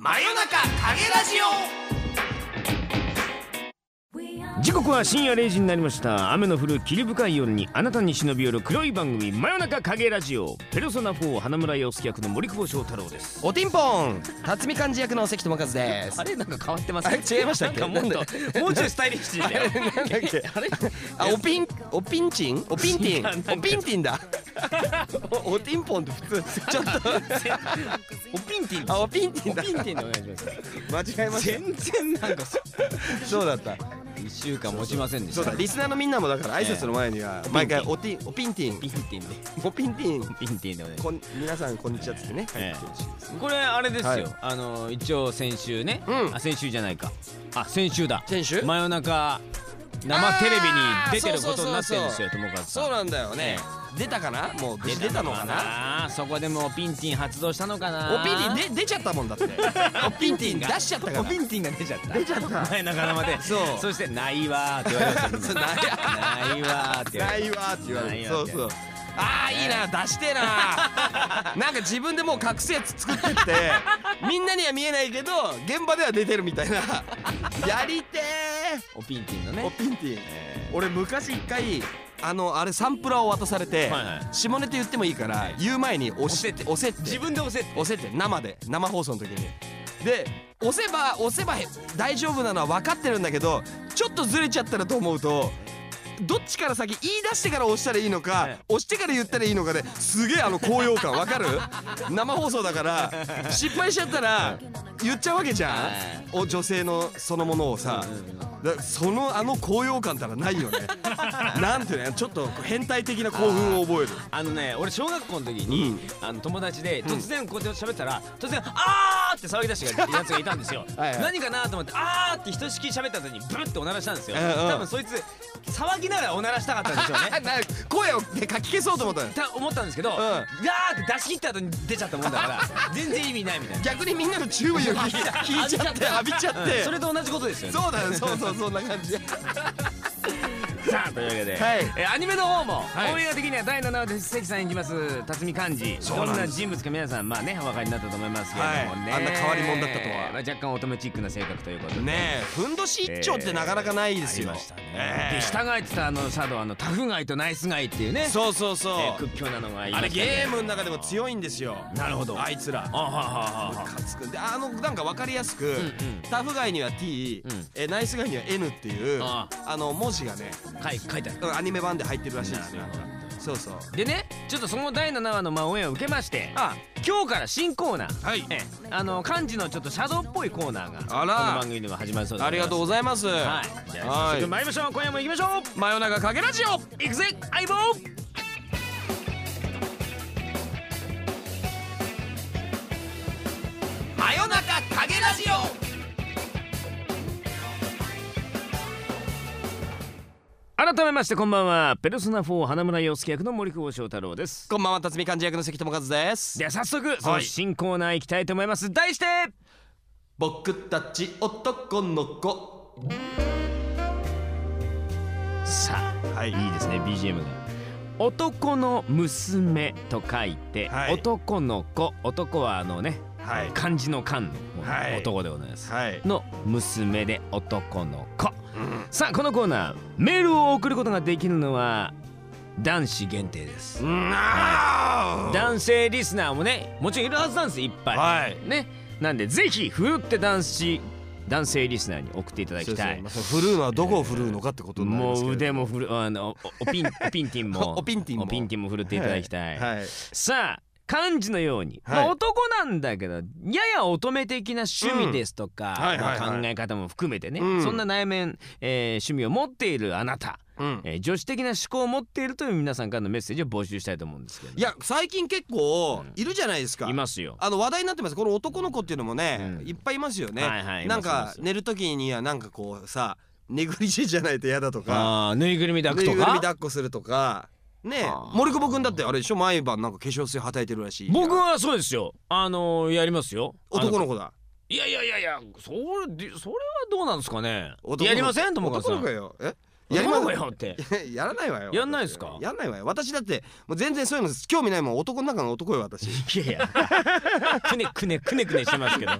真夜中影ラジオ。時刻は深夜0時になりました。雨の降る霧深い夜にあなたに忍び寄る黒い番組真夜中影ラジオ。ペルソナ4花村洋介役の森久保祥太郎です。オティンポン辰巳漢字役の関智和です。あれなんか変わってますあれ違いましたっけ？なんかもっともうちょいスタイリッシュで。なんだっけ？あれ？あおピンおピンチンおピンティン？おピンティンだ。おおティンポンって普通ちょっと。おピンティン？あおピンティンだ。おピンティンでお願いします。間違えました。全然なんかそうだった一週間持ちませんでした。そうだリスナーのみんなもだから挨拶の前には毎回おティンおピンティン。ピンティンでおピンティン。ピンティンでこん皆さんこんにちはっつってねええ。言ってほし。いですねこれあれですよ、はい。あの一応先週ね、うん。あ先週じゃないか。あ先週だ。先週？真夜中生テレビに出てることになってるんですよ友和さん。そうなんだよね出たかな？もう出たのかな？な？そこでもうピンティン発動したのかな？おピンティンで出ちゃったもんだって。おピンティン出しちゃったからおピンティンが出ちゃった。出ちゃった。前中生で。そう。そして「ないわ」って言われましたないわ」って言われないわーって言われてる。そうそう。ああいいな出してえな。なんか自分でもう隠すやつ作ってってみんなには見えないけど現場では出てるみたいな。やりておピンティンのーおねピンティン。え俺昔一回あのあれサンプラーを渡されて、はいはい。下ネタ言ってもいいから言う前に押して。押せって。自分で押せって。押せって。生で生放送の時に。で押せば押せば大丈夫なのは分かってるんだけどちょっとずれちゃったらと思うとどっちから先言い出してから押したらいいのか、はい押してから言ったらいいのかですげえあの高揚感分かる？生放送だから失敗しちゃったら言っちゃうわけじゃん、はいお女性のそのものをさ、だそのあの高揚感たらないよね。なんていうの？ちょっと変態的な興奮を覚える。あのね俺小学校の時に、うん。あの友達で突然こうやって喋ったら突然「あー!」って騒ぎ出したやつがいたんですよ。はいはい。何かなと思って「あー!」ってひとしきり喋った後にブルっておならしたんですよ。うんうん。多分そいつ騒ぎながらおならしたかったんでしょうね。な声をねかき消そうと思ったの。た思ったんですけど、ん。ガーって出し切った後に出ちゃったもんだから 全然意味ないみたいな。逆にみんなの注意を引いちゃって浴びちゃって、うんそれと同じことですよね。そうだよそうそうそんな感じさあというわけで、はい。えーアニメの方も、はい。オンエア的には第7話で関さん演じます辰巳漢字そうなんです。どんな人物か皆さんまあねお分かりになったと思いますけれどもね、はい。あんな変わり者だったとは。まあ、若干乙女チックな性格ということでね。えふんどし一丁ってなかなかないですよ、ありましたね、ええで従えてたあの佐渡あのタフガイとナイスガイっていうね。そうそうそう、えー屈強なのがいまあれしたねゲームの中でも強いんですよ。なるほど。あいつら。あはははは。ムカつくで。あのなんか分かりやすく、んうん。タフガイには T、うん。えナイスガイには N っていうあ。あの文字がね書い書いてある。アニメ版で入ってるらしいですよ。なるほど。そうそう。でねちょっとその第7話のまあオンエアを受けましてあ。今日から新コーナー。はい。ええあの漢字のちょっとシャドウっぽいコーナーがあら。この番組では始まるそうでありがとうございます。はい。じゃあ早はい。速参りましょう。今夜も行きましょう。真夜中かけラジオ。行くぜ相棒。真夜中影ラ改めましてこんばんは。ペルソナ4花村洋介役の森久保祥太郎です。こんばんは辰巳漢字役の関智和です。では早速その新コーナー行きたいと思います。題して僕たち男の子。さあはい。いいですね BGM が。男の娘と書いて、はい。男の子。男はあのねはい。漢字の漢のはい男でございます、はい。の娘で男の子。さあこのコーナーメールを送ることができるのは男子限定です。な男性リスナーもねもちろんいるはずなんですいっぱい、はい。ね。なんでぜひふるって男子男性リスナーに送っていただきたい。振るうのはどこを振るうのかってことになりまもうすけれど腕も振るあのおおピンおピンティンも。おピンティンも。おピンティンも振るっていただきたい、はい。さあ漢字のように、はい。まあ男なんだけどやや乙女的な趣味ですとか、考え方も含めてね、うん。そんな内面、えー趣味を持っているあなた、うん。えー女子的な思考を持っているという皆さんからのメッセージを募集したいと思うんですけどいや最近結構いるじゃないですか。いますよ。あの話題になってます。この男の子っていうのもね、うん。いっぱいいますよね、はいはいなんか寝る時にはなんかこうさネグリジェじゃないと嫌だとか。あーぬいぐるみ抱くとぬいぐるみか抱っこするとかねはあ。森久保君だってあれでしょ毎晩なんか化粧水はたいてるらしい僕はそうですよ。あのーやりますよ。の男の子だ。いやいやいやいやそれでそれはどうなんですかね。男の子。やりません？ともかさん。男の子よ。え？やりまよって。やらないわよやんないですか？やんないわよ。私だってもう全然そういうの興味ないもん。男の中の男よ私。いやいや。くねくねくねくねしてますけど。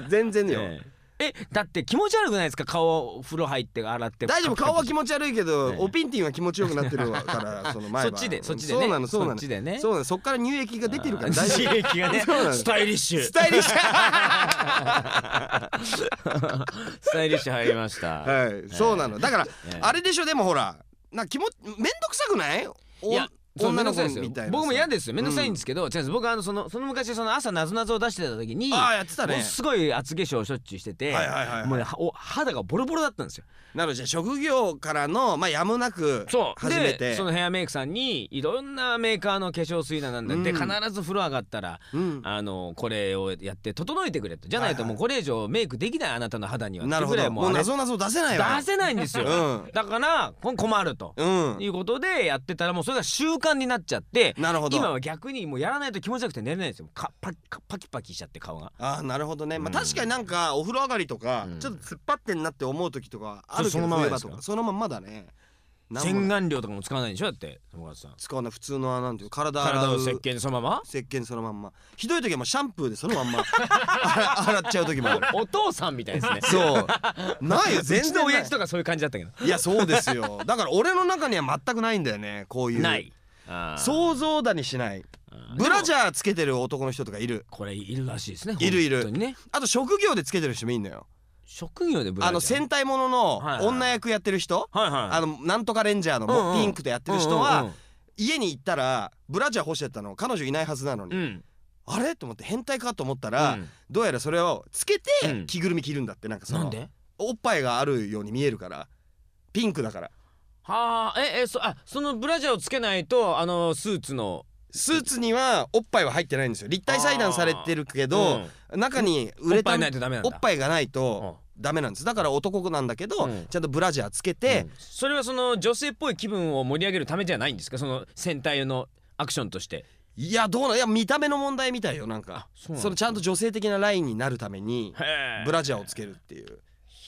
全然よ、えええだって気持ち悪くないですか？顔風呂入って洗って大丈夫。顔は気持ち悪いけど、ええおピンティンは気持ちよくなってるから その前は。そっちでそっちでね。そうなのそうなの。そっちでね。そうなの。そっから乳液が出てるから大丈刺激がね。スタイリッシュ。夫スタイリッシュ。スタイリッシュ入りました。はい。そうなの。だから、ええあれでしょでもほらな気もめんどくさくない？おいやそうんどくさいですよ。僕も嫌ですよ。めんどくさいんですけけど、違うん僕はあのそのその昔その朝なぞなぞを出してた時にああやってたね。すごい厚化粧をしょっちゅうしてて、はいはいはいはい。もうお肌がボロボロだったんですよ。なのでじゃあ職業からのまあやむなくそう。始めて。でそのヘアメイクさんにいろんなメーカーの化粧水だなんだって、うん。必ず風呂上がったらうん。あのこれをやって整えてくれと。じゃないともうこれ以上メイクできないあなたの肌には。なるほってぐらいもうあれどもう謎謎出せないわ。出せないんですよ、うん。だからこ困ると、うん。いうことでやってたらもうそれが習慣になっちゃってなるほど。今は逆にもうやらないと気持ちよくて寝れないんですよ。かパかパキパキしちゃって顔が。ああなるほどね、まあ、うん確かになんかお風呂上がりとか、うん。ちょっと突っ張ってんなって思う時とかあるけどそのまま冬ですか？そのまんまだね。洗顔料とかも使わないでしょ？だって。友達さん使わない普通のなんていう体洗う体を石鹸そのまま？石鹸そのまんま。ひどい時はもうシャンプーでそのまんま。洗 洗っちゃう時もある。お父さんみたいですね。そう。ないよ 全然ない。の親父とかそういう感じだったけど。いやそうですよ。だから俺の中には全くないんだよねこういう。ない想像だにしない。ブラジャーつけてる男の人とかいる。これいるらしいですねいるいる。ね。あと職業でつけてる人もいんのよ。職業でブラジャー。あの戦隊ものの女役やってる人。はいはい。あのなんとかレンジャーのピンクとやってる人うんは家に行ったらブラジャー干してたの。彼女いないはずなのに。うん。うんあれ？と思って変態かと思ったうらん。どうやらそれをつけうてん。着ぐるみ着るんだってなんかその。なんで？おっぱいがあるように見えるから。ピンクだからはあええそあそのブラジャーをつけないとあのスーツの。スーツにはおっぱいは入ってないんですよ。立体裁断されてるけど中にウレタンおっぱいないとダメなんおだっぱいがないとダメなんです。だから男なんだけどうん。ちゃんとブラジャーつけうてん。それはその女性っぽい気分を盛り上げるためじゃないんですか？その戦隊のアクションとして。いやどうなんいや見た目の問題みたいよなんか。そのちゃんと女性的なラインになるためにブラジャーをつけるっていう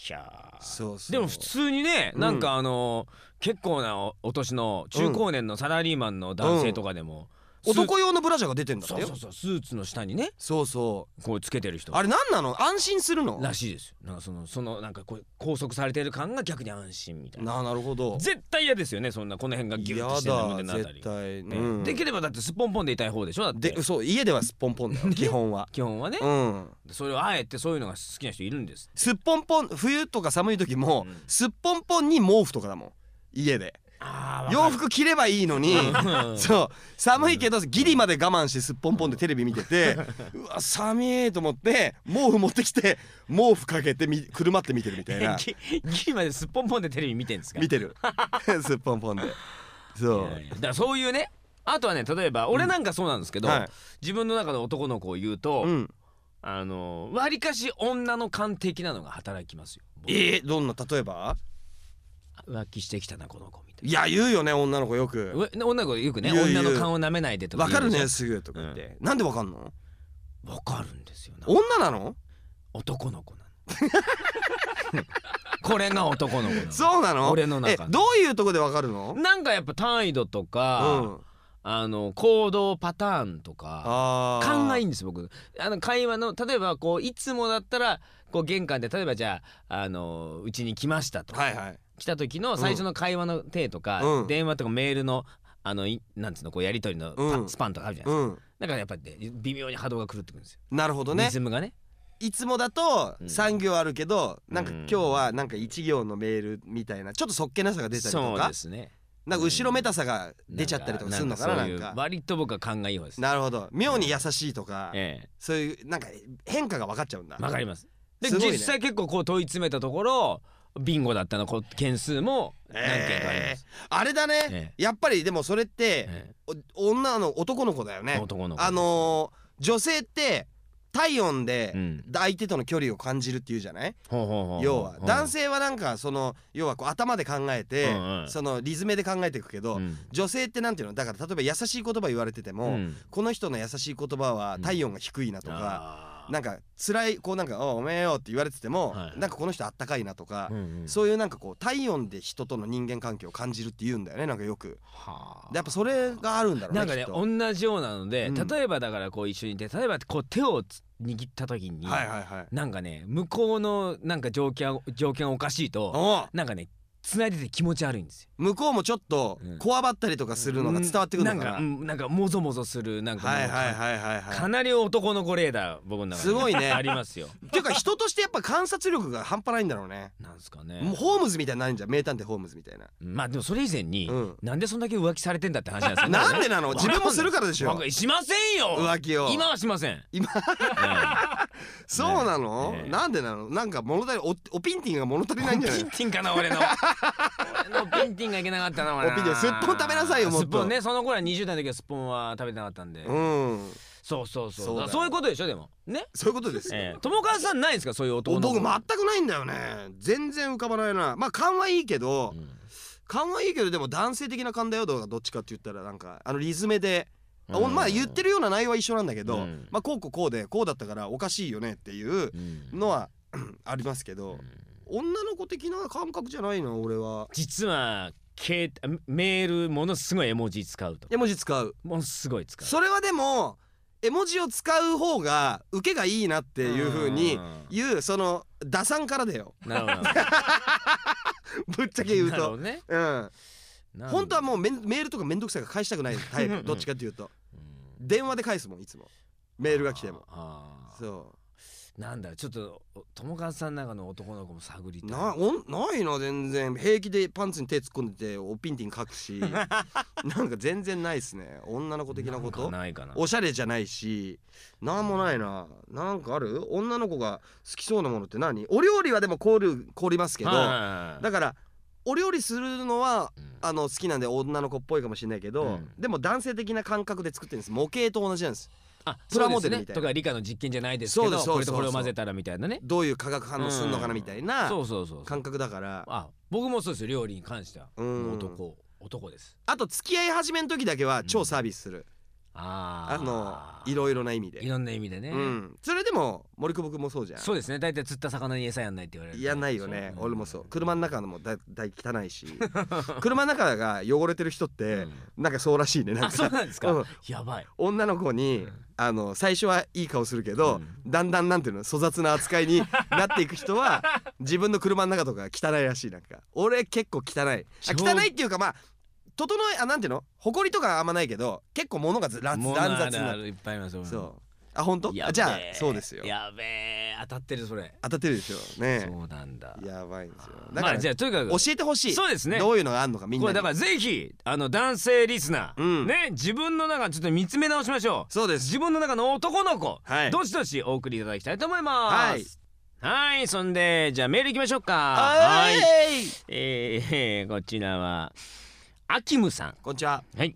いやー。そうそう。でも普通にねうん。なんかあの結構なおお年の中高年のサラリーマンの男性とかでも男用のブラジャーが出てんだってよ。そうそうそうスーツの下にね。そうそこうつけてる人。うあれ何なの？安心するの？らしいですよ。なんかそのそのなんかこう拘束されてる感が逆に安心みたいな。ななるほど。絶対嫌ですよねそんなこの辺がギュッとしてるのやだ胸のあたり絶対、ね。うん。できればだってすっぽんぽんでいたい方でしょ？だって。でそう家ではすっぽんぽんだよ基本は。基本はね。うん。それをあえてそういうのが好きな人いるんですすっぽんぽん冬とか寒い時も、うん。すっぽんぽんに毛布とかだもん。家で。あ洋服着ればいいのにうん。そう。寒いけどギリまで我慢してすっぽんぽんでテレビ見ててうわ寒いと思って毛布持ってきて毛布かけてみくるまって見てるみたいな。ギギリまですっぽんぽんでテレビ見てんですか？見てる。すっぽんぽんで。そう。だからそういうねあとはね例えば俺なんかそうなんですけど、はい。自分の中の男の子を言うと、うん。あのわりかし女の勘的なのが働きますよ僕。えー、どんな？例えば？浮気してきたなこの子みたいいや言うよね女の子よく。女の子よくね言う言う。女の勘を舐めないでとかわかる言うでしねすぐとか言って、なんでわかんの？ょわかるんですよな女なの？男の子なの。これが男の子なの。そうなの？俺の中の。えどういうとこでわかるの？なんかやっぱ態度とうか、ん。あの行動パターンとかあー。勘がいいんです僕。あの会話の例えばこういつもだったらこう玄関で例えばじゃああのうちに来ましたと、はいはい。来た時の最初の会話の体とか、うん。電話とかメールのあのいなんつうのこうやり取りのパ、うん。スパンとかあるじゃないですか、うん。だからやっぱりね微妙に波動が狂ってくるんですよ、なるほどね。リズムがね。いつもだとうん。3行あるけど、なんかうん。今日はなんか1行のメールみたいなちょっとそっけなさが出たりとそうかですね。なんか後ろめたさが出ちゃったりとかするのかななんかそういう割と僕は勘がいい方です。なるほど。妙に優しいとか、ええ。そういうなんか変化が分かっちゃうんだ。わかりますでね。実際結構こう問い詰めたところビンゴだったのこう件数も何件かあります、あれだね、えやっぱりでもそれって、えお女の男の子だよえね。男の子あのー女性って体温でうん。相手との距離を感じるっていうじゃない、ほうほうほうほう。要は。うん。男性はなんかその要はこう頭で考えて、うんうん。そのリズムで考えていくけど、うん。女性ってなんていうの？だから例えば優しい言葉言われてても、うん。この人の優しい言葉は体温が低いなとか、なんか辛いこうなんか「おおめえよ」って言われてても、はいなんかこの人あったかいなとか、うんうん。そういうなんかこう体温で人との人間関係を感じるって言うんだよねなんかよく。はやっぱそれがあるんだろうねなんかね同じようなので、うん。例えばだからこう一緒にいて例えばこう手をつ握った時に、はいはいはい。なんかね向こうのなんか条件条件おかしいとなんかね繋いでて気持ち悪いんですよ。向こうもちょっとうん。こわばったりとかするのが伝わってくるのかな、なんかうんなんかもぞもぞするなんかもうはいはいはいはい。はかなり男の子レーダー僕の中で。すごいね。ありますよ。いっていうか人としてやっぱ観察力が半端ないんだろうね。なんですかね。もう。ホームズみたいになるんじゃん。名探偵ホームズみたいな。まあでもそれ以前に、うん。なんでそんだけ浮気されてんだって話なんですよ。なんでなの？自分もするからでしょ。しませんよ。浮気を。今はしません。今？そうなの、ねえ。なんでなの？なんか物足りおおピンティンが物足りないんじゃない？ピンティンかな俺の俺のピンティンがいけなかったな俺な。おピンティンすっぽん食べなさいよもっと。すっぽんねその頃は20代の時はすっぽんは食べてなかったんで、うん。そうそうそう。そうそういうことでしょでも。ね？そういうことですよ、ええ。友川さんないですかそういう男僕全くないんだよね全然浮かばないな。まあ勘はいいけど、うん。勘はいいけどでも男性的な勘だよどっちかって言ったらなんかあのリズムで、あうん。まあ言ってるような内容は一緒なんだけど、うん。まあこうこうこうでこうだったからおかしいよねっていううんのはありますけど、女の子的な感覚じゃないの？俺は。実はけメールものすごい絵文字使うと。絵文字使う。ものすごい使う。それはでも絵文字を使う方が受けがいいなっていう風に言うその打算からだよ。なるほど。ぶっちゃけ言うと。ね。うん。本当はもうメールとかめんどくさいから返したくないタイプ。どっちかっていうと。うん。電話で返すもんいつも。メールが来ても。そなんだちょっとお友川さんの中の男の子も探りたい。うなないな全然。平気でパンツに手突っ込んでておピンティン書くし。なんか全然ないっすね。女の子的なこと。かないかな。おしゃれじゃないし。なんもないな。なんかある？女の子が好きそうなものって何？お料理はでも凍る凍りますけど。だからお料理するのはうん。あの好きなんで女の子っぽいかもしれないけど、うん。でも男性的な感覚で作ってるんです。模型と同じなんです。あプラモデルみたいな。ねとか理科の実験じゃないですけどこれとこれを混ぜたらみたいなね。どういう化学反応するのかなみたいな。そうそうそうそう。感覚だから。あ僕もそうですよ。料理に関しては。うん。男男です。あと付き合い始めの時だけは超サービスする、あーあのいろいろな意味で。いろんな意味でね、うん、それでも森久保君もそうじゃん。そうですね。大体釣った魚に餌やんないって言われる。やんないよね。俺もそう。車の中のもだだい汚いし。車の中が汚れてる人って、なんかそうらしいねなんあそうかなんですか、うん。やばい。女の子に、うん。あの最初はいい顔するけど、うだんだんなんていうの粗雑な扱いになっていく人は 自分の車の中とか汚いらしいなんか。俺結構汚い。汚いっていうかまあ整えあなんていうの？埃とかあんまないけど結構物がず乱もう乱雑になる。いっぱいありますよそう。あ本当？やべえあじゃあそうですよ。やべえ。当たってるそれ。当たってるでしょ。ねそうなんだ。やばいんですよ。だまあから、じゃあとにかく教えてほしい。そうですね。どういうのがあるのかみんなに。これだからぜひあの男性リスナー、うん。ね自分の中ちょっと見つめ直しましょう。そうです。自分の中の男の子、はい。どしどしお送りいただきたいと思います。はい。はいそんでじゃあメールいきましょうか。はい。えー、こちらはアキムさん。こんにちは。はい。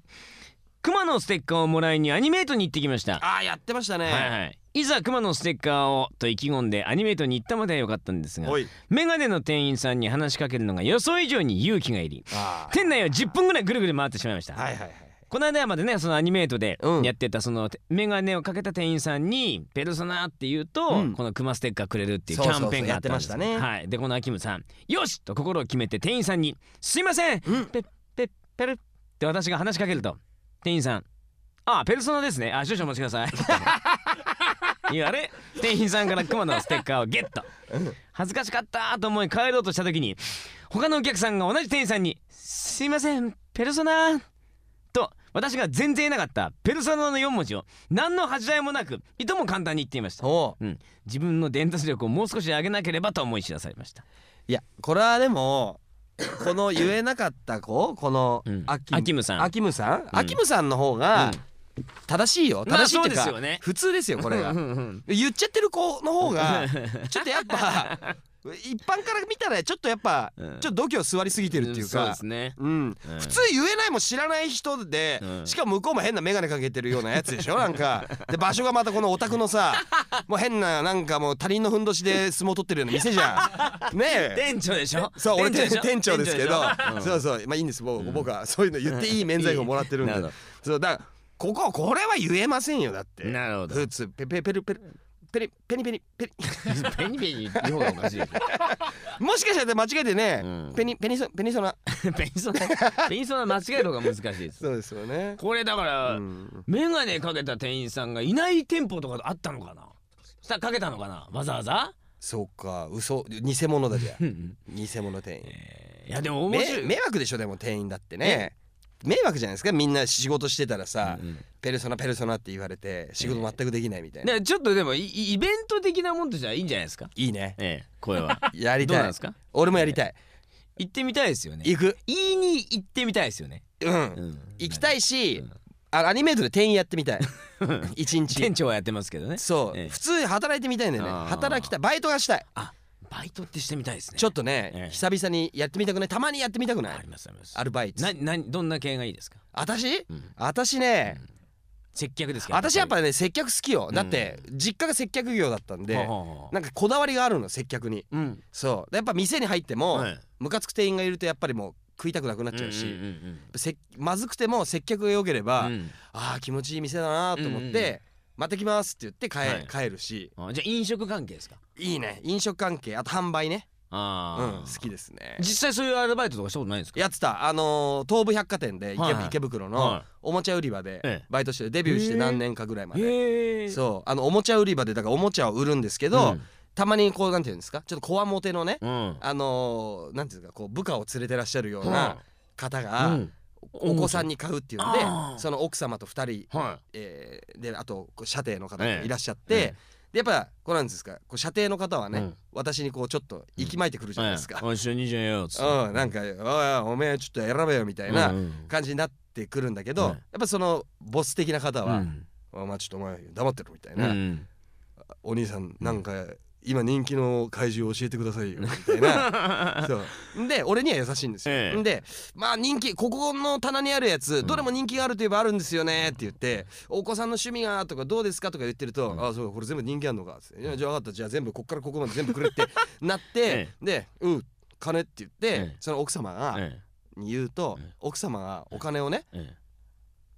熊のステッカーをもらいにアニメートに行ってきました。あーやってましたね。はいはい。いざ熊のステッカーをと意気込んでアニメートに行ったまではよかったんですがおい。メガネの店員さんに話しかけるのが予想以上に勇気がいりあ店内を10分ぐらいぐるぐる回ってしまいました、ーはいはいはい。この間までねそのアニメートでうん。やってたそのメガネをかけた店員さんに「ペルソナ」って言うと、うん。このクマステッカーくれるっていうそうそうそうキャンペーンがあったんです。やってましたね。はい、でこのアキムさん「よし!」と心を決めて店員さんに「すいません。うん。ペッペル」って私が話しかけると店員さん「あペルソナですね。あ少々お待ちください」言われ店員さんからクマのステッカーをゲット。恥ずかしかったと思い帰ろうとした時に他のお客さんが同じ店員さんに「すいませんペルソナ」と私が全然言えなかったペルソナの4文字を何の恥じらいもなくいとも簡単に言っていました、おう。うん、自分の伝達力をもう少し上げなければと思い知らされました。いやこれはでもこの言えなかった子？このうん。アキ,、アキムさん。アキムさん、ん。アキムさんの方が正しいよ。まあ正しいっていうか、そうですよね。普通ですよこれが。うんうんうん。言っちゃってる子の方が ちょっとやっぱ一般から見たらちょっとやっぱ、うん。ちょっと度胸座りすぎてるっていうか。普通言えないもん知らない人で、うん。しかも向こうも変な眼鏡かけてるようなやつでしょ？なんか。で場所がまたこのお宅のさ もう変ななんかもう他人のふんどしで相撲取ってるような店じゃん。ねえ。店長でしょ？そう俺店長ですけど。そうそう。まあいいんです。僕,、僕はそういうの言っていい免罪符をもらってるんで。そうだからこここれは言えませんよだって。なるほど。普通ペペペルペルペリペニペニペニ ペニペニ言う方がおかしいでしもしかしたら間違えてね、うん。ペニペニソペニソナ。ょ ペニソナ。ペニソナ間違える方が難しいです。そうですよね。これだから、うん。眼鏡かけた店員さんがいない店舗とかあったのかな？したらかけたのかな？わざわざ？そうか。嘘。偽物だじゃ うん偽物店員。えーいやでも面白い。め迷惑でしょでも店員だってね。迷惑じゃないですか？みんな仕事してたらさ、うんうんペルソナペルソナって言われて仕事全くできないみたいな、でちょっとでもイイベント的なもんとしてはいいんじゃないですか？いいね。ええこれは。やりたい。どうなんですか？俺もやりたい。行ってみたいですよね。行く。言いに行ってみたいですよね、うん、うん、行きたいし、うん。あアニメートで店員やってみたい。一日。店長はやってますけどね。そう、ええ。普通に働いてみたいんだよね。働きたい。バイトがしたい。あバイトってしてみたいですね。ちょっとね、ええ。久々にやってみたくない？たまにやってみたくない？ありますあります。アルバイト。ななどんな系がいいですか、私？うん、私ね、接客ですか私やっぱり。ね接客好きよ、うん。だって実家が接客業だったんで、なんかこだわりがあるの接客に。うん。そう。やっぱ店に入っても、はい。ムカつく店員がいるとやっぱりもう食いたくなくなっちゃうし、まずくても接客が良ければ、うん。あー気持ちいい店だなと思って、うんうんうん。また来ますって言って帰,、はい。帰るし。あじゃあ飲食関係ですか？いいね。飲食関係。あと販売ねあーうん。好きですね。実際そういうアルバイトとかしたことないんですか？やってた。あのー東武百貨店で池,、はいはい。池袋のはおもちゃ売り場でええ。バイトしてデビューして何年かぐらいまで、そう。あのおもちゃ売り場でだからおもちゃを売るんですけど、うん。たまにこうなんていうんですか？ちょっとこわもてのね、うん。あのーなんていうかこう部下を連れてらっしゃるような方が、うん。お子さんに買うっていうんでその奥様と2人、はえーであと射程の方がええ。いらっしゃって、えでやっぱこうなんですかこう射程の方はね、うん。私にこうちょっと息巻いてくるじゃないですか。おい一緒にじゃよっつって。うん、なんか「おいおめえちょっと選べよ」みたいなうんうん。感じになってくるんだけど、うん。やっぱそのボス的な方はうん「お前ちょっとお前黙ってろ」みたいうんうな、ん。お兄さんなんか今人気の怪獣教えてくださいよ」みたいな。そう。で俺には優しいんですよ、ええ。でまあ人気ここの棚にあるやつどれも人気があるといえばあるんですよねって言って「お子さんの趣味が」とか「どうですか?」とか言ってると「うん。あそうこれ全部人気あんのか」って。いやじゃあ分かった。じゃあ全部こっからここまで全部くれ」ってなって、えで「うん金」って言って、ええ。その奥様が、えに言うと、ええ。奥様がお金をねええ。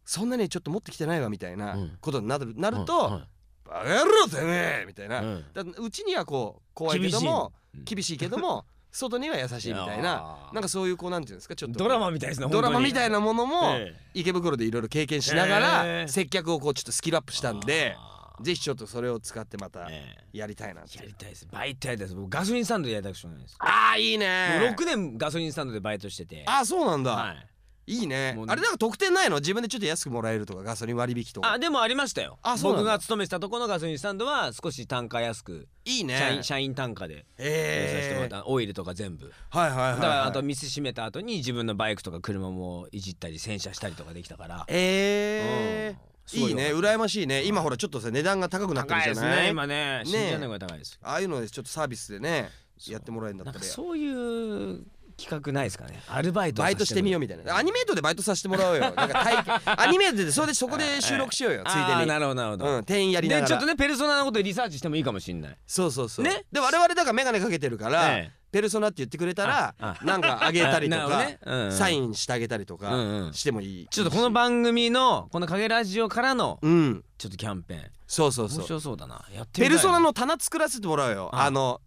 そんなにちょっと持ってきてないわみたいなうん。ことになるなるとは「バカ野郎てめえ!」みたいな、いうん。だうちにはこう怖いけども厳しいけども外には優しいみたいな。なんかそういうこうなんていうんですかちょっと。ドラマみたいですねドラマみたいななものもえ池袋でいろいろ経験しながらええ。接客をこうちょっとスキルアップしたんでぜひちょっとそれを使ってまたええ。やりたいなってやりたいです。バイトやりたいです。僕ガソリンスタンドでやりたくしょうがないですああいいね。6年ガソリンスタンドでバイトしてて。ああそうなんだ、はいいいね。あれなんか特典ないの？自分でちょっと安くもらえるとかガソリン割引とか。あでもありましたよ。あそう僕が勤めてたところのガソリンスタンドは少し単価安くいいね。社員社員単価でええった。オイルとか全部。はいはいはい、はい、だからあと店閉めた後に自分のバイクとか車もいじったり洗車したりとかできたから。ええうん。いいいね。羨ましいね。今ほらちょっとさ値段が高くなってるじゃない？ね今ね。信じられないぐらい高いですああいうのでちょっとサービスでねやってもらえるんだなったら。そういう企画ないですかね。アルバイトバイトしてみようみたいな。アニメートでバイトさせてもらおうよ。なんかアニメートでそれでそこで収録しようよ。ついでに。なるほどなるほど、うん店員やりながら。でちょっとねペルソナのことでリサーチしてもいいかもしんない。そうそうそう。ね？で我々だから眼鏡かけてるから、ええ。ペルソナって言ってくれたらなんかあげたりとか、ね。うんうん。サインしてあげたりとかうんうん。してもいい、ちょっとこの番組のこの影ラジオからのうん。ちょっとキャンペーン。そうそうそう。面白そうだな。やってみたいな。ペルソナの棚作らせてもらうよ。あ。あの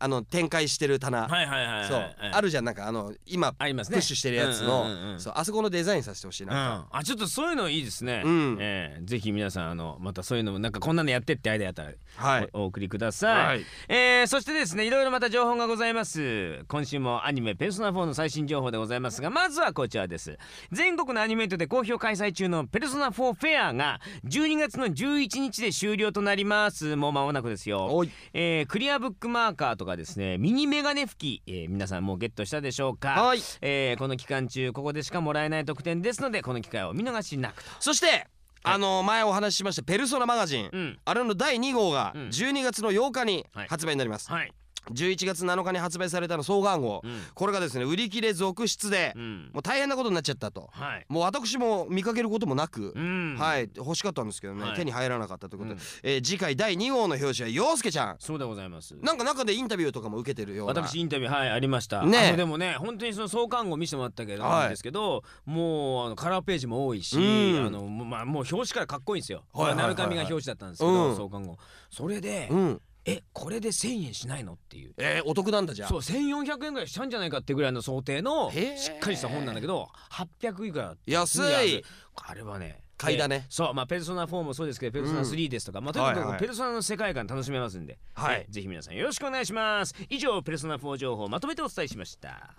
あの展開してる棚、はいはいはいはい。そう、はいあるじゃん。なんかあの今プッシュしてるやつの、あそこのデザインさせてほしいうん、な、あちょっとそういうのいいですね、うん。ええ。ぜひ皆さんあのまたそういうのもなんかこんなのやってってアイデアやったらはい。おお送りください、はい。えーそしてですねいろいろまた情報がございます。今週もアニメ「ペルソナ4」の最新情報でございますがまずはこちらです。全国のアニメイトで好評開催中の「ペルソナ4フェア」が12月の11日で終了となります。もう間もなくですよ。えークリアブックマーカーとかですねミニメガネ拭き、えー皆さんもうゲットしたでしょうか、はい。えーこの期間中ここでしかもらえない特典ですのでこの機会をお見逃しなくと。そしてあの前お話ししました「ペルソナマガジン」うん。あれの第2号がうん。12月の8日にはい。発売になります、はい11月7日に発売されたの双眼号。うん。これがですね売り切れ続出でうん。もう大変なことになっちゃったと。はい。もう私も見かけることもなくうん。はい。欲しかったんですけどねはい。手に入らなかったということうん。でえー次回第2号の表紙は陽介ちゃん。そうでございます。なんか中でインタビューとかも受けてるような。私インタビューはいありました、ねでもね本当にその創刊号見せてもらったけど、はい。ですけどもうあのカラーページも多いし、うん。あのまあもう表紙からかっこいいんですよ。はいはいはいが表紙だったんですけど、うん。創刊号。それで、うんえこれで1000円しないの？っていう。えーお得なんだじゃあ。そう1400円ぐらいしちゃうんじゃないかってぐらいの想定のしっかりした本なんだけど800いくら安い。あれはね買いだね。えそうまあペルソナ4もそうですけどペルソナ3ですとか、まあとにかくペルソナの世界観楽しめますんで、はい。えぜひ皆さんよろしくお願いします。以上ペルソナ4情報をまとめてお伝えしました。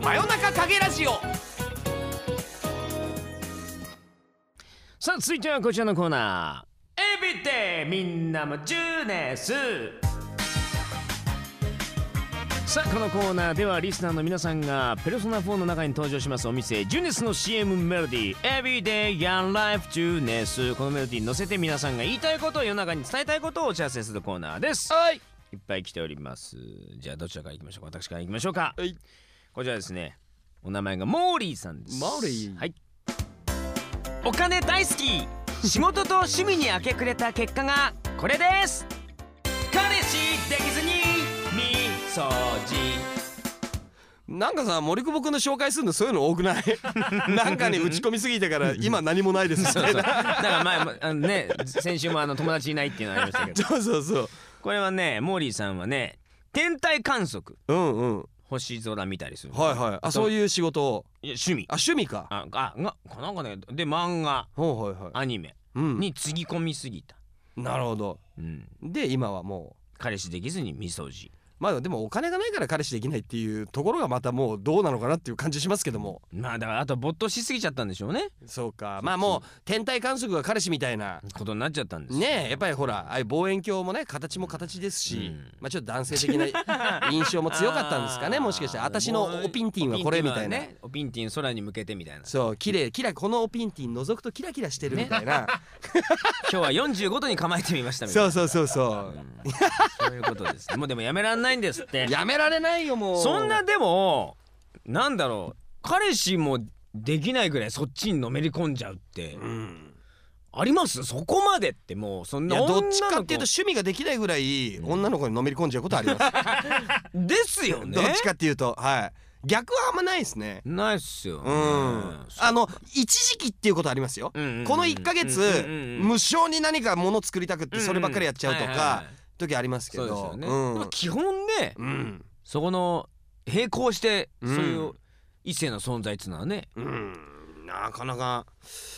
真夜中影ラジオさあ続いてはこちらのコーナー。エビデイみんなもジュネス。さあこのコーナーではリスナーの皆さんがペルソナ4の中に登場しますお店ジュネスの CM メロディー。Everyday Young Life ジュネス。このメロディーに乗せて皆さんが言いたいことを世の中に伝えたいことをお知らせするコーナーです。はい。いっぱい来ております。じゃあどちらから行きましょうか。私から行きましょうか。はい。こちらですね。お名前がモーリーさんです。モーリー。はいお金大好き。仕事と趣味に明け暮れた結果がこれです。彼氏できずにみ掃除なんかさ森久保君の紹介するのそういうの多くない？なんかに打ち込みすぎてから今何もないですみたいそうだなから前もあのね先週もあの友達いないっていうのありましたけど。そうそうそう。これはねモーリーさんはね天体観測。うんうん星空見たりするはいはい。あそういう仕事を？趣味。あ趣味か。ああがなんかねで漫画。ほうはいはいアニメ。うん。につぎ込みすぎた、なるほど。うん、で今はも彼氏できずにみ掃除うまあでもお金がないから彼氏できないっていうところがまたもうどうなのかなっていう感じしますけども。まあだからあと没頭しすぎちゃったんでしょうね。そうか。まあもう天体観測が彼氏みたいな。ことになっちゃったんですよ。ねえやっぱりほらああいう望遠鏡もね形も形ですし、うん。まあちょっと男性的な 印象も強かったんですかねもしかして。私のオピンティンはこれみたいな、オピンティンはねオピンティン空に向けてみたいな。そう綺麗キラこのオピンティン覗くとキラキラしてるみたいな、今日は45度に構えてみましたみたいな。そうそうそうそう。うん。そういうことです。もうでもやめらんないんですって。やめられないよもう。そんなでもなんだろう。彼氏もできないぐらいそっちにのめり込んじゃうって。うんあります？そこまでってもう。そんいなやどっちかっていうと趣味ができないぐらい女の子にのめり込んじゃうことあります、ですよね。どっちかっていうとはい。逆はあんまないですね。ないっすよ、うん。あの一時期っていうことありますよ。うんうんうんこの1ヶ月うんうんうん無償に何かもの作りたくってそればっかりやっちゃうとかん。はいはいはい時ありますけそうですどよね、うん。でも基本ねうん。そこの並行してうそうんいう異性の存在っていうのはね、うん。なかなか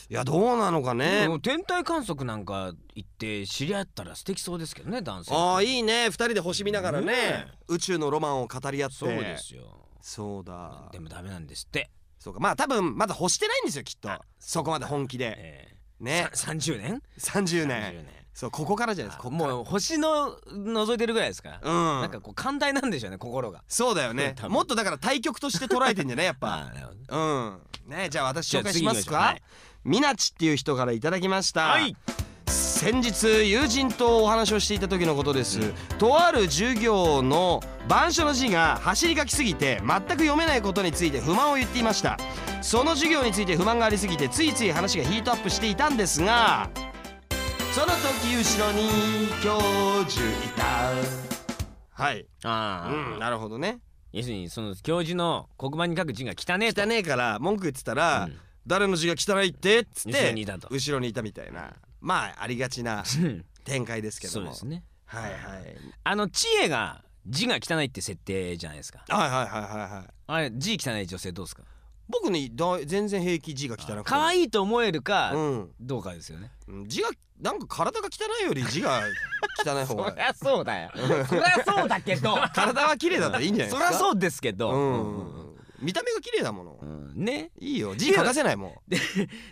いやどうなのかね。天体観測なんか行って知り合ったら素敵そうですけどね男性。ああいいね。二人で星見ながらねねえ。宇宙のロマンを語り合って。そうですよ。そうだ。でもダメなんですって、そうか。まあ多分まだ欲してないんですよきっと。そこまで本気で。えね。ー、さ30年？30 30年そうここからじゃないです。かもう星の覗いてるぐらいですから、うん。なんかこう寛大なんでしょうね心が。そうだよね。もっとだから対局として捉えてんじゃないやっぱ。うん。ねじゃあ私紹介しますか。みなちっていう人からいただきました。はい。先日友人とお話をしていた時のことです、とある授業の板書の字が走り書きすぎて全く読めないことについて不満を言っていました。その授業について不満がありすぎてついつい話がヒートアップしていたんですがその時後ろに教授いた。はい。ああ、うんなるほどね。要するにその教授の黒板に書く字が汚ねえと。汚ねえから文句言ってたら、うん。誰の字が汚いってっつって後ろにいたみたいな。まあありがちな 展開ですけども。そうですね。はいはい。あの知恵が字が汚いって設定じゃないですか。はいはいはいはいはい。あれ字汚い女性どうですか？僕にだ全然平気字が汚くて可愛いと思えるか、うん。どうかですよね。うん字がなんか体が汚いより字が汚い方が。ゃそうだよ。そりゃそうだけど。体は綺麗だったらいいんじゃないそですか？りゃそうですけど、うん見た目が綺麗だもの。うんね。いいよ。字書かせないもん。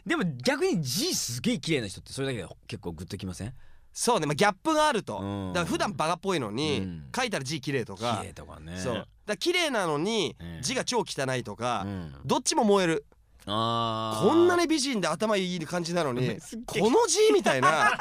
でも逆に字すげえ綺麗な人ってそれだけで結構グッときません？そうね。まあギャップがあると。うん。だから普段バカっぽいのにうん。書いたら字綺麗と綺か麗とかね。そう。だ綺麗なのにうん字が超汚いとかうん。どっちも燃えるあー。こんなに美人で頭いい感じなのに この字みたいな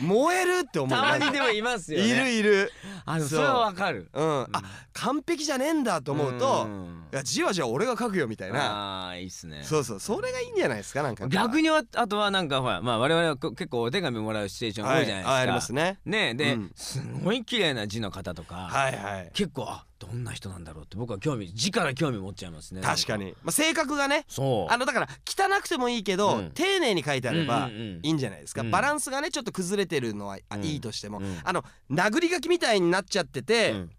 燃えるって思う。たまにでもいますよね。いるいる。そう。あのそれはわかる。うん。あ完璧じゃねえんだと思うとん。いや字はじゃあ俺が書くよみたいな。あーいいっすね。そうそう。それがいいんじゃないですかなんか。逆にはあとはなんかほらまあ我々はこ結構お手紙もらうシチュエーション多いじゃないですか、はいあありますね。ねで、うん。すごい綺麗な字の方とか、はいはい。結構あどんな人なんだろうって僕は興味字から興味持っちゃいますね。確かに。まあ性格がね。そう。あのだから汚くてもいいけど、うん。丁寧に書いてあればうんうんうん。いいんじゃないですか、うん。バランスがねちょっと崩れてるのは、あうん。いいとしても、うん。あの殴り書きみたいになっちゃってて、うん。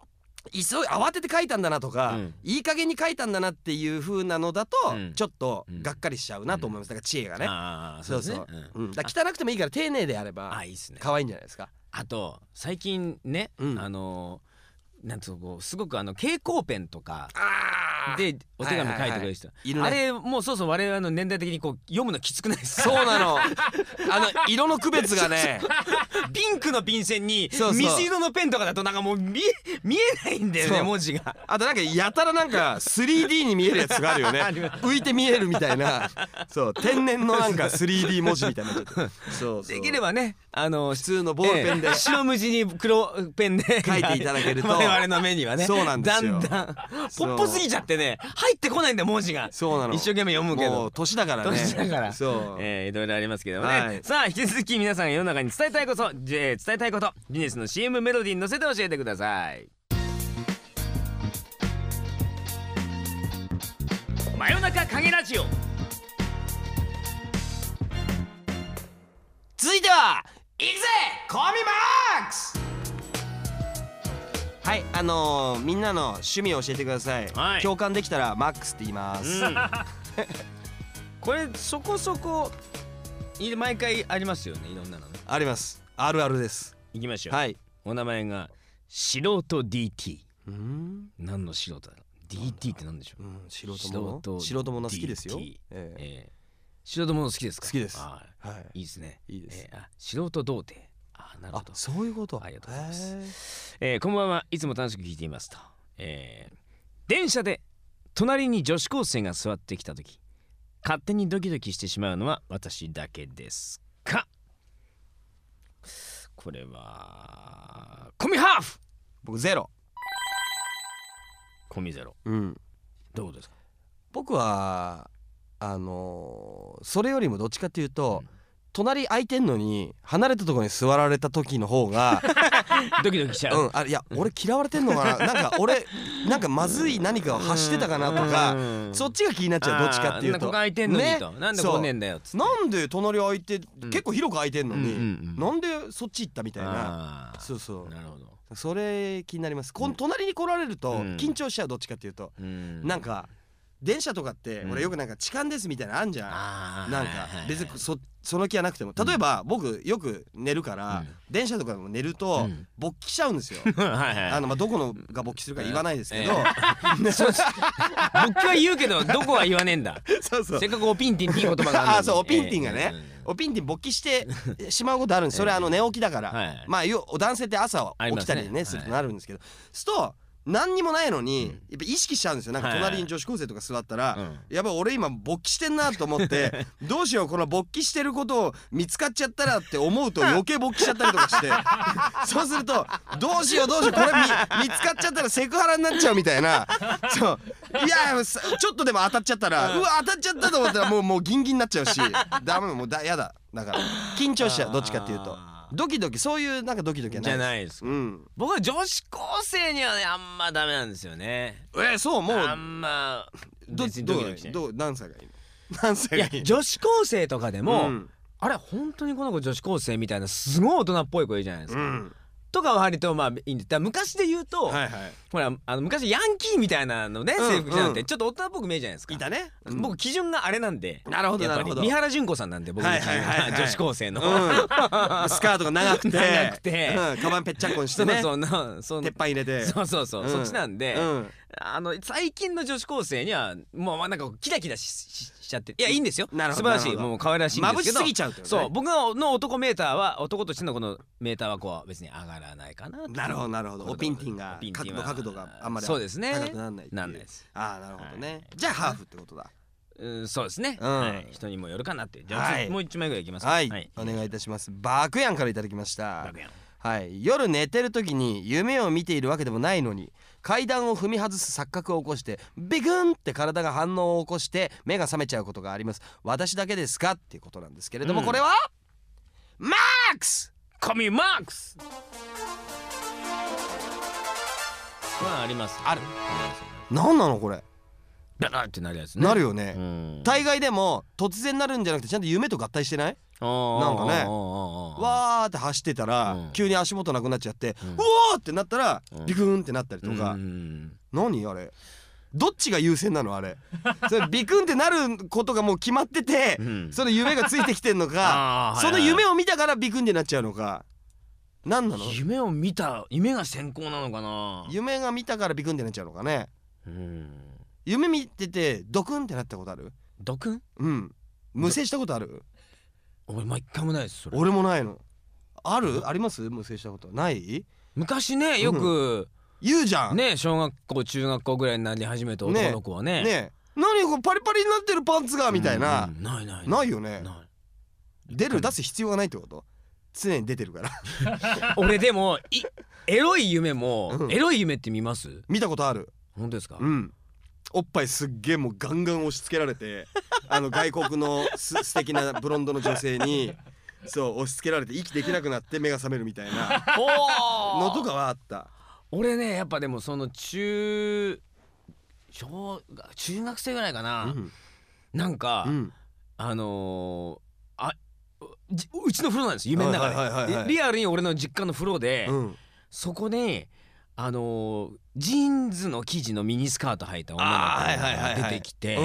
急い慌てて書いたんだなとか、うん。いい加減に書いたんだなっていう風なのだと、うん。ちょっとうん。がっかりしちゃうなと思います。だから知恵がね、ああそうそうそう。ですねうん、だ汚くてもいいから丁寧であれあばあいいっすね。可愛いんじゃないですか。あと最近ね、うん。あのなんつうのこうすごくあの蛍光ペンとかあでお手紙書いてくれる人、いるね。あれもうそうそう我々の年代的にこう読むのきつくないですか？そうなの。あの色の区別がね。ピンクの便箋に水色のペンとかだとなんかもう見え見えないんだよね文字が。あとなんかやたらなんか 3D に見えるやつがあるよね。浮いて見えるみたいな。そう。天然のなんか 3D 文字みたいになそう。できればねあの普通のボールペンでええ。白無地に黒ペンで書いていただけると我々の目にはねそうなんですよ。だんだんポップすぎちゃってね入ってこないんだよ文字が。そうなの。一生懸命読むけど。年だからね。年だから。そう、えー、いろいろありますけどもね、はい。さあ引き続き皆さんが世の中に伝えたいこと、じえー伝えたいことビジネスの CM メロディーに乗せて教えてください。真夜中影ラジオ。続いては行くぜ！コミマックス！はいあのー、みんなの趣味を教えてください、はい。共感できたらマックスって言います、うん。これそこそこい毎回ありますよねいろんなのね。あります。あるあるです。いきましょう、はい。お名前が素人 DT うん、何の素人だ？ろう DT って何でしょう、うん、素人もの素人素人もの好きですよ。DT、え。ええ。ー素人もの好きですか？好きです。ははい。いいいですね。いいです。えーあ素人童貞。あなるほあどそういうこと？ありがとうございます。へえーこんばんは。いつも楽しく聞いていますと、えー電車で隣に女子高生が座ってきた時勝手にドキドキしてしまうのは私だけですか？これはコミハーフ！ー僕ゼロ。コミゼロ。うん。どうですか？僕はあのーそれよりもどっちかっていうと、隣空いてんのに離れたところに座られた時の方が ドキドキしちゃう、うんあいや俺嫌われてんのかな？なんか俺なんかまずい何かを発してたかなとかうん。そっちが気になっちゃうどっちかっていうと。あーここ空いてんのにと、なんでこんねんだよなんで隣空いてうん。結構広く空いてんのに、うんうんうん。なんでそっち行ったみたいな。そうそう。なるほど、それ気になります。こうんん。隣に来られるとうん。緊張しちゃうどっちかっていうと、うん。なんか電車とかってうん。俺よくなんか痴漢ですみたいなのあんじゃん、なんかはいはいはい。別にそその気はなくても。例えば僕よく寝るから、うん。電車とかでも寝るとうん。勃起しちゃうんですよ。はいはい。あのまあどこのが勃起するか言わないですけど、僕は言うけどどこは言わねえんだ。そうそう。せっかくおピンティンっていい言葉があるのに。あそうおピンティンがね。ええおピンティン勃起してしまうことあるんです。それはあの寝起きだから、はいまあよ男性って朝起きたりねね。するとなるんですけど、すると何にもないのに、うん。やっぱ意識しちゃうんですよ。なんかはい隣に女子高生とか座ったら、うん。やばい俺今勃起してんなと思って どうしようこの勃起してることを見つかっちゃったらって思うと 余計勃起しちゃったりとかして。そうするとどうしようどうしようこれ見見つかっちゃったらセクハラになっちゃうみたいな。そう。いやさちょっとでも当たっちゃったらうわ当たっちゃったと思ったらもうもうギンギンになっちゃうし。ダメもうだやだ。だから緊張しちゃうどっちかっていうとドキドキそういうなんかドキドキはない。じゃないですうん。僕は女子高生にはねあんまダメなんですよね。えそうもあうんまど別にどうドキドキしない。どう何歳がいいの？何歳がいいの？女子高生とかでも、うん。あれ本当にこの子女子高生みたいなすごい大人っぽい子いるじゃないですか、うんとかは割とまあいいんで昔で言うと、はいはい。ほらあの昔ヤンキーみたいなのねうん制服着なんてうん。ちょっと大人っぽく見えるじゃないですか。いたね。うん。僕基準があれなんでなるほどなるほど。り三原純子さんなんで僕の基準が。女子高生の、うん、スカートが長くて。長くて。うん、カバンぺっちゃんこにしてね。そうそうなそう。鉄板入れて。そうそうそう、うん。そっちなんで、うん、あの最近の女子高生にはもうまあなんかキラキラしししちゃって。いやいいんですよ。なるほど素晴らしい。なるほど。もう可愛らしいんですけど。眩しすぎちゃうってことね。そう。僕のの男メーターは男としてのこのメーターはこう別に上がらないかななるほどなるほど。おピンティンがおピンティンは。角度角度があんまりそうですね。高くならないっていう。なんないですああなるほどね、はい。じゃあハーフってことだ。うんそうですね、うん。はい、人にもよるかなってじゃあ、はい。もう一枚ぐらいいきますか。はい、はい、お願いいたします。バクヤンからいただきました。楽やんはい。夜寝てる時に夢を見ているわけでもないのに階段を踏み外す錯覚を起こしてビクンって体が反応を起こして目が覚めちゃうことがあります。私だけですかっていうことなんですけれども、うん。これはマックス！コミマックス。まあありますある。何なのこれ？ダラってなるやつね。なるよね、うん。大概でも突然なるんじゃなくてちゃんと夢と合体してない？なんかね。わわーって走ってたら、うん。急に足元なくなっちゃって、うん。うわーってなったら、うん。ビクンってなったりとか、何あれ？どっちが優先なのあれ？それビクンってなることがもう決まってて、うん。その夢がついてきてんのか その夢を見たからビクンってなっちゃうのか。何なの？夢を見た夢が先行なのかな？夢が見たからビクンってなっちゃうのかね。うん夢見ててドクンってなったことある？毒うん。無声したことある？俺毎回もないですそれ。俺もないの。ある？あります？無声したこと。ない？昔ねよく言うじゃん。ねね小学校中学校ぐらいになり始めた男の子はね。え。何これパリパリになってるパンツが？みたいな、うんうんないない。ないよね。ない。出る出す必要がないってこと？常に出てるから。俺でもいエロい夢も、うん。エロい夢って見ます？見たことある。本当ですか、うんおっぱいすっげえもうガンガン押し付けられて あの外国のす素敵なブロンドの女性にそう押し付けられて息できなくなって目が覚めるみたいな。のとかはあった。俺ねやっぱでもその中小中学生ぐらいかな、うん。なんか、うん。あのーあじうちの風呂なんです夢の中で。リアルに俺の実家の風呂で、うん。そこであのージーンズの生地のミニスカート履いた女の子が出てきて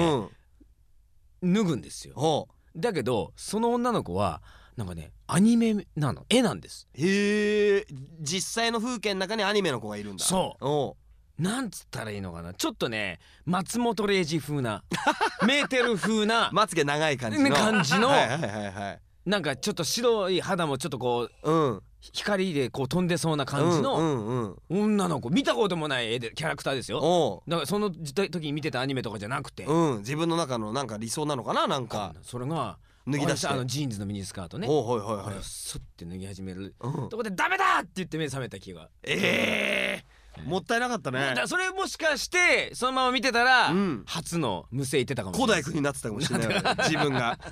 うん。脱ぐんですよ。ほだけどその女の子はなんかねアニメなの。絵なんです。うへえ実際の風景の中にアニメの子がいるんだ。そう。おなんつったらいいのかな。ちょっとね松本零士風な メーテル風なまつげ長い感じの。ね感じのはいはいはいはい。なんかちょっと白い肌もちょっとこううん光でこう飛んでそうな感じの女の子。見たこともない絵でキャラクターですよ。おだからその時に見てたアニメとかじゃなくて。ううん自分の中のなんか理想なのかななんか。それが脱ぎ出して。あのジーンズのミニスカートね。おうはいはいはい。スッて脱ぎ始める。うん。とこでダメだって言って目覚めた気が。ええもったいなかったね。それもしかしてそのまま見てたら、うん。初の無声言ってたかもしれ古ない。代君になってたかもしれない自分が。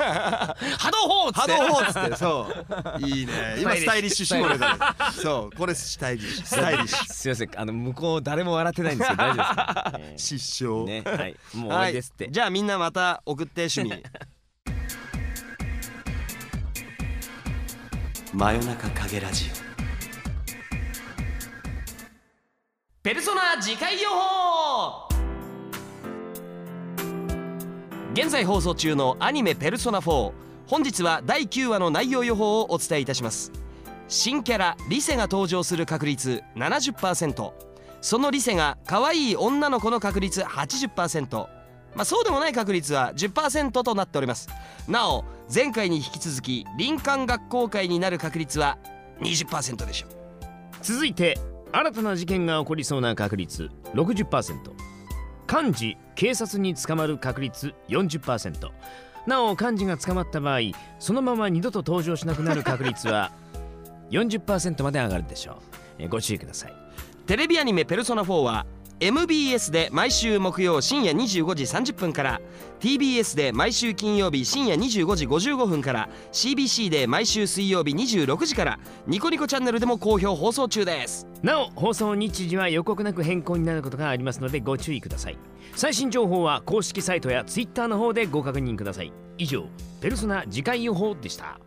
波動砲っつって。波動砲っつってそう。いいね。今スタイリッシュ。下ネタでそう。これスタイリッシュ。スタイリッシュ。すいません。あの向こう誰も笑ってないんですけど大丈夫ですか、え 失笑。ーね。はい。もう終わはいりですって、じゃあみんなまた送って趣味。真夜中影ラジオペルソナ次回予報。現在放送中のアニメ「ペルソナ4」本日は第9話の内容予報をお伝えいたします。新キャラリセが登場する確率70%そのリセが可愛い女の子の確率80%まあそうでもない確率は10%となっております。なお前回に引き続き林間学校会になる確率は20%でしょう。続いて新たな事件が起こりそうな確率60%漢字警察に捕まる確率40%なお漢字が捕まった場合そのまま二度と登場しなくなる確率は40%まで上がるでしょう。ご注意ください。テレビアニメ「ペルソナ4」は MBS で毎週木曜深夜25時30分から TBS で毎週金曜日深夜25時55分から CBC で毎週水曜日26時からニコニコチャンネルでも好評放送中です。なお放送日時は予告なく変更になることがありますのでご注意ください。最新情報は公式サイトや Twitter の方でご確認ください。以上ペルソナ次回予報でした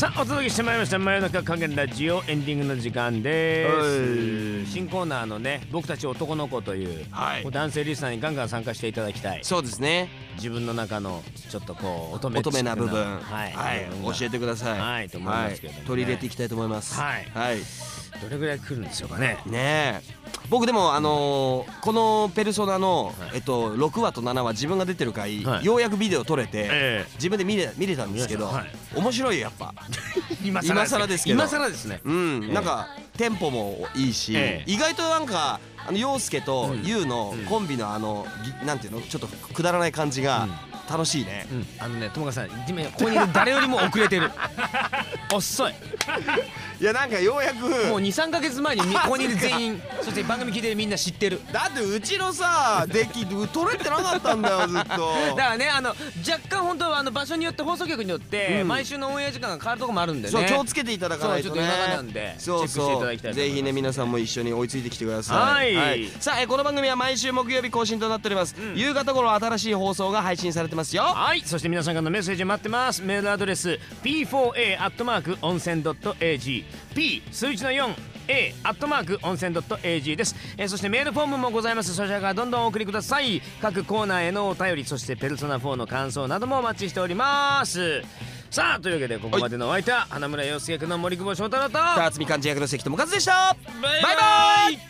さあお届けしてまいりました。真夜中影ラジオエンディングの時間です。新コーナーのね僕たち男の子というはい。男性リスナーにガンガン参加していただきたい。そうですね。自分の中のちょっとこう乙女乙女な部分。はい、はい、教えてください。はいと思いますけどもね。取り入れていきたいと思います。はい。はい。どれぐらい来るんでしょうかね。ねえ僕でもあのーこのペルソナの、はい。えっと、6話と7話自分が出てる回、はい。ようやくビデオ撮れて、え自分で見れ見れたんですけど、はい。面白いよやっぱ。今今更ですけど。今更ですね。うん、ええ。なんかテンポもいいし、ええ。意外となんかあの陽介とうん。優のうん。コンビのあの、ぎなんていうのちょっとくだらない感じが楽しいね、うん、あのね友果さん今ここにいる誰よりも遅れてる。遅いいやなんかようやく。もう23か月前にみ ここにいる全員そして番組聞いてるみんな知ってる。だってうちのさデッキ取れてなかったんだよずっと。だからねあの若干本当はあの場所によって放送局によってうん。毎週のオンエア時間が変わるとこもあるんでね。そう気をつけていただかないとね。そうちょっと夜中なんでそうチェックしていただきたそいうと思います。ぜひね皆さんも一緒に追いついてきてください。はい。さあえこの番組は毎週木曜日更新となっております、うん。夕方頃新しい放送が配信されてますよ。はい。そして皆さんからのメッセージ待ってます。メールアドレス p4a アットマーク温泉 .ag p 数字の 4A アットマーク温泉 .ag です、えーそしてメールフォームもございます。そちらからどんどんお送りください。各コーナーへのお便りそしてペルソナ4の感想などもお待ちしております。さあというわけでここまでのお相手は花村洋介君の森久保祥太郎とさあ渥美幹事役の関智和でした。バイバイバイ